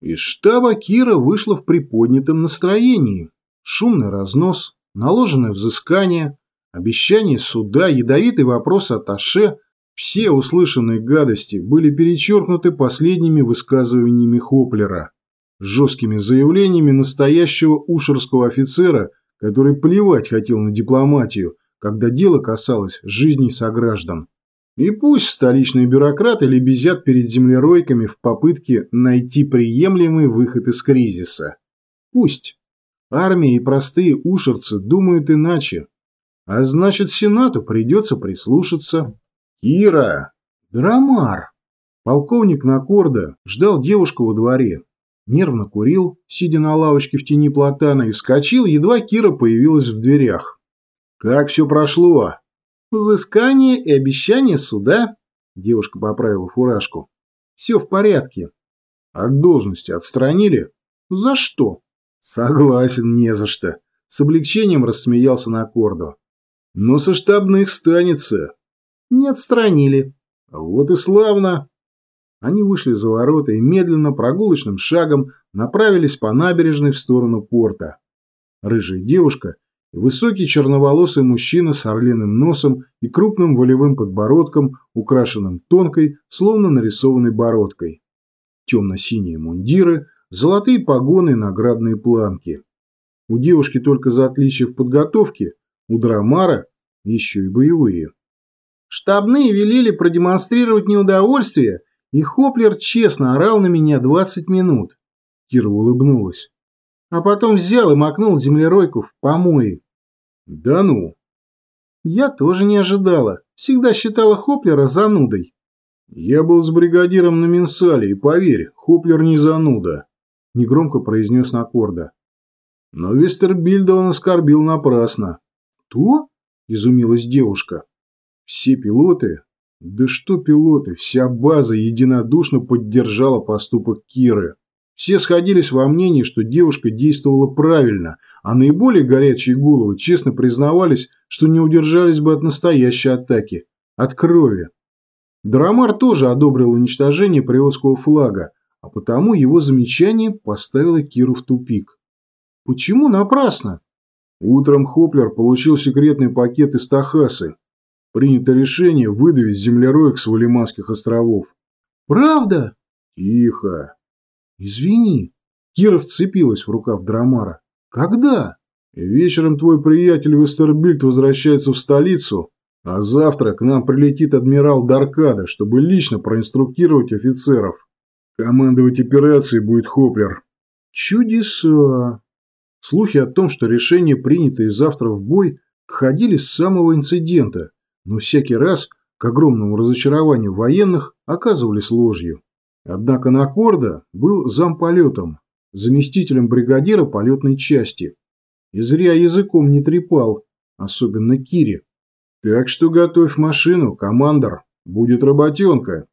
Из штаба Кира вышла в приподнятом настроении. Шумный разнос, наложенное взыскание, обещание суда, ядовитый вопрос о Таше – все услышанные гадости были перечеркнуты последними высказываниями Хоплера, жесткими заявлениями настоящего ушерского офицера, который плевать хотел на дипломатию, когда дело касалось жизней сограждан. И пусть столичные бюрократы лебезят перед землеройками в попытке найти приемлемый выход из кризиса. Пусть. Армия и простые ушерцы думают иначе. А значит, Сенату придется прислушаться. Кира! Драмар! Полковник Накорда ждал девушку во дворе. Нервно курил, сидя на лавочке в тени платана, и вскочил, едва Кира появилась в дверях. «Как все прошло?» Взыскание и обещание суда. Девушка поправила фуражку. Все в порядке. От должности отстранили? За что? Согласен, не за что. С облегчением рассмеялся на корду. Но со штабных станется. Не отстранили. Вот и славно. Они вышли за ворота и медленно, прогулочным шагом направились по набережной в сторону порта. Рыжая девушка Высокий черноволосый мужчина с орлиным носом и крупным волевым подбородком, украшенным тонкой, словно нарисованной бородкой. Темно-синие мундиры, золотые погоны и наградные планки. У девушки только за отличие в подготовке, у Драмара еще и боевые. Штабные велели продемонстрировать неудовольствие, и Хоплер честно орал на меня 20 минут. Кира улыбнулась. А потом взял и макнул землеройку в помои. Да ну. Я тоже не ожидала. Всегда считала Хоплера занудой. Я был с бригадиром на Менсале, и поверь, Хоплер не зануда. Негромко произнес Накорда. Но Вестербильда он оскорбил напрасно. Кто? Изумилась девушка. Все пилоты, да что пилоты, вся база единодушно поддержала поступок Киры. Все сходились во мнении, что девушка действовала правильно, а наиболее горячие головы честно признавались, что не удержались бы от настоящей атаки, от крови. Драмар тоже одобрил уничтожение приотского флага, а потому его замечание поставило Киру в тупик. Почему напрасно? Утром Хоплер получил секретный пакет из Тахасы. Принято решение выдавить землероек с Валиманских островов. Правда? Тихо. «Извини». Кира вцепилась в рукав Драмара. «Когда?» «Вечером твой приятель Вестербильд возвращается в столицу, а завтра к нам прилетит адмирал Даркада, чтобы лично проинструктировать офицеров. Командовать операцией будет Хоплер». «Чудеса!» Слухи о том, что решение принято и завтра в бой, ходили с самого инцидента, но всякий раз, к огромному разочарованию военных, оказывались ложью. Однако Накорда был замполетом, заместителем бригадира полетной части. И зря языком не трепал, особенно Кире. Так что готовь машину, командор, будет работенка.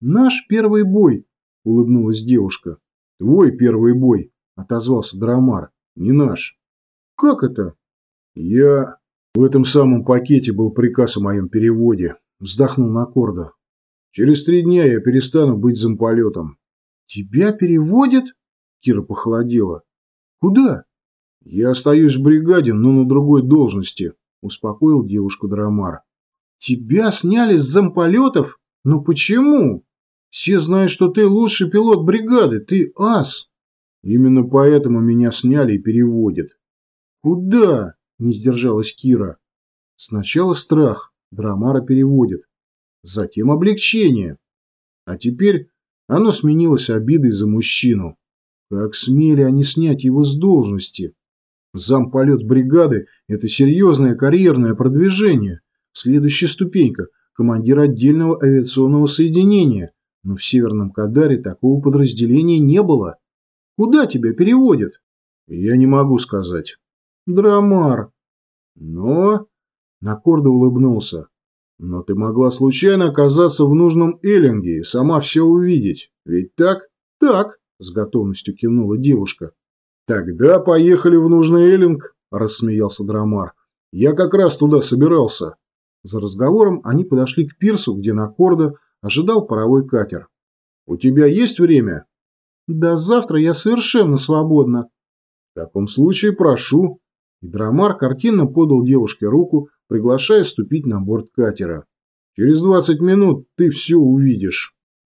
Наш первый бой, улыбнулась девушка. Твой первый бой, отозвался Драмар, не наш. Как это? Я... В этом самом пакете был приказ о моем переводе, вздохнул Накорда. Через три дня я перестану быть замполетом. Тебя переводят? Кира похолодела. Куда? Я остаюсь в бригаде, но на другой должности, успокоил девушку Драмар. Тебя сняли с замполетов? Но почему? Все знают, что ты лучший пилот бригады, ты ас. Именно поэтому меня сняли и переводят. Куда? Не сдержалась Кира. Сначала страх, Драмара переводит затем облегчение. А теперь оно сменилось обидой за мужчину. Как смели они снять его с должности? Замполет бригады – это серьезное карьерное продвижение. Следующая ступенька – командир отдельного авиационного соединения. Но в Северном Кадаре такого подразделения не было. Куда тебя переводят? Я не могу сказать. Драмар. Но... Накордо улыбнулся. Но ты могла случайно оказаться в нужном Эллинге и сама все увидеть. Ведь так? Так, с готовностью кивнула девушка. Тогда поехали в нужный Эллинг, рассмеялся Драмар. Я как раз туда собирался. За разговором они подошли к пирсу, где на Кордо ожидал паровой катер. «У тебя есть время?» До завтра я совершенно свободна. В таком случае прошу. И Драмар картинно подал девушке руку, приглашая ступить на борт катера. Через двадцать минут ты все увидишь.